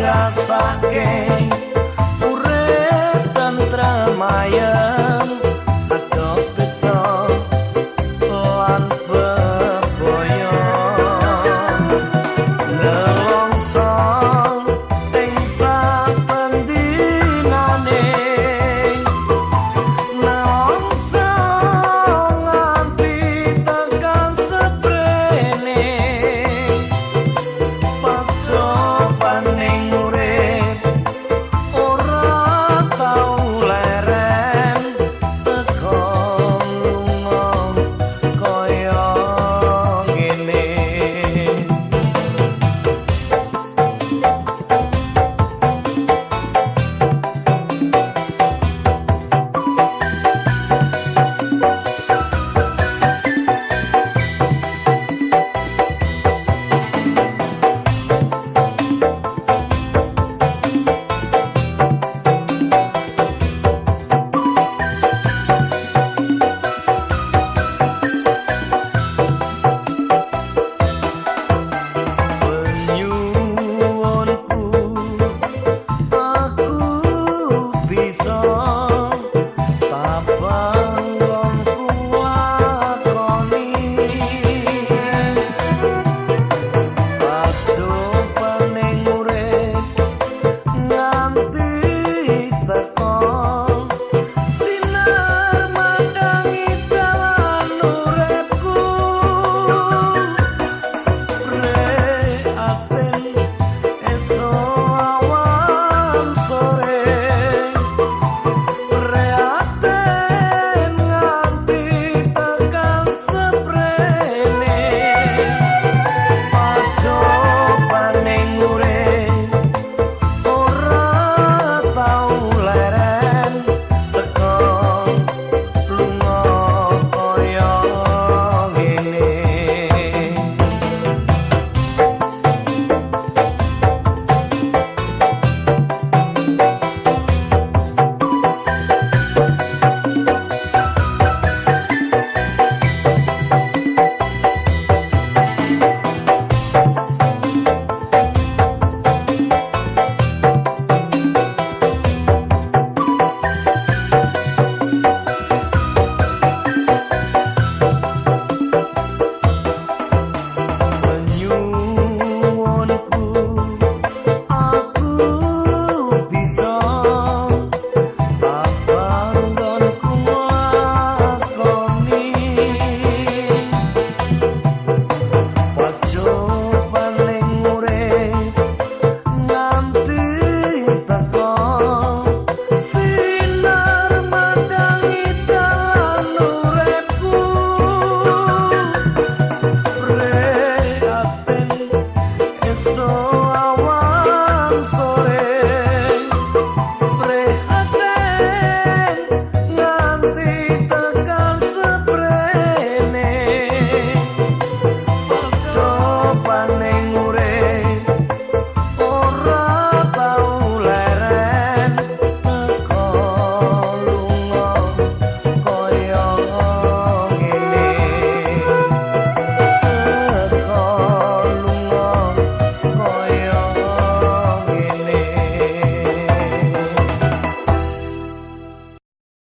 las saqué.